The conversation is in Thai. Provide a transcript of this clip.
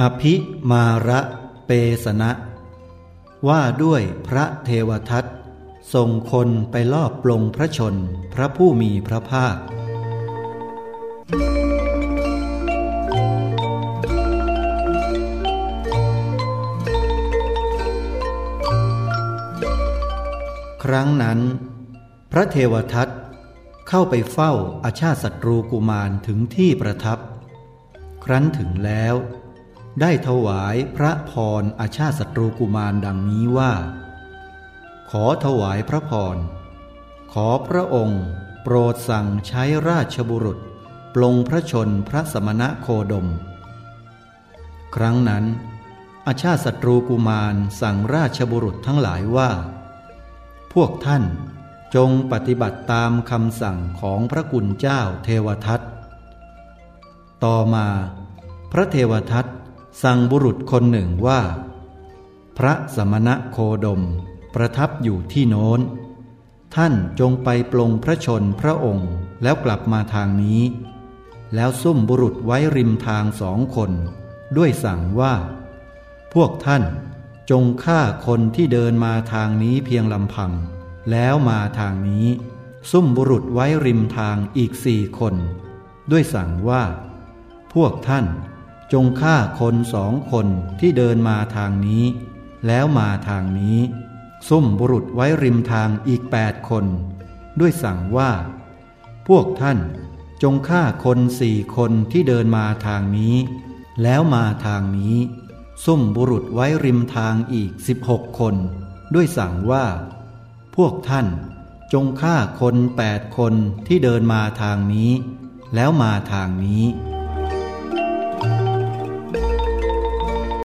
อภิมาระเปสนะ ว่าด้วยพระเทวทัตส่งคนไปลอบปลงพระชนพระผู้มีพระภาค ครั้งนั้น พระเทวทัตเข้าไปเฝ้าอาชาติศัตรูกุมารถึงที่ประทับ ครั้นถึงแล้ว ได้ถวายพระพรอาชาติศัตรูกุมารดังนี้ว่า ขอถวายพระพร ขอพระองค์ โปรดสั่งใช้ราชบุรุษ ปลงพระชนพระสมณะโคดม ครั้งนั้น อาชาติศัตรูกุมารสั่งราชบุรุษทั้งหลายว่า พวกท่านจงปฏิบัติตามคำสั่งของพระกุณเจ้าเทวทัตต่อมา พระเทวทัต สั่งบุรุษคนหนึ่งว่า พระสมณะโคดมประทับอยู่ที่โน้น ท่านจงไปปลงพระชนพระองค์แล้วกลับมาทางนี้ แล้วซุ่มบุรุษไว้ริมทางสองคน ด้วยสั่งว่า พวกท่านจงฆ่าคนที่เดินมาทางนี้เพียงลำพัง แล้วมาทางนี้ ซุ่มบุรุษไว้ริมทางอีกสี่คน ด้วยสั่งว่า พวกท่าน จงฆ่าคนสองคนที่เดินมาทางนี้ แล้วมาทางนี้ ซุ่มบุรุษไว้ริมทางอีกแปดคน ด้วยสั่งว่า พวกท่านจงฆ่าคนสี่คนที่เดินมาทางนี้ แล้วมาทางนี้ ซุ่มบุรุษไว้ริมทางอีกสิบหกคน ด้วยสั่งว่า พวกท่านจงฆ่าคนแปดคนที่เดินมาทางนี้ แล้วมาทางนี้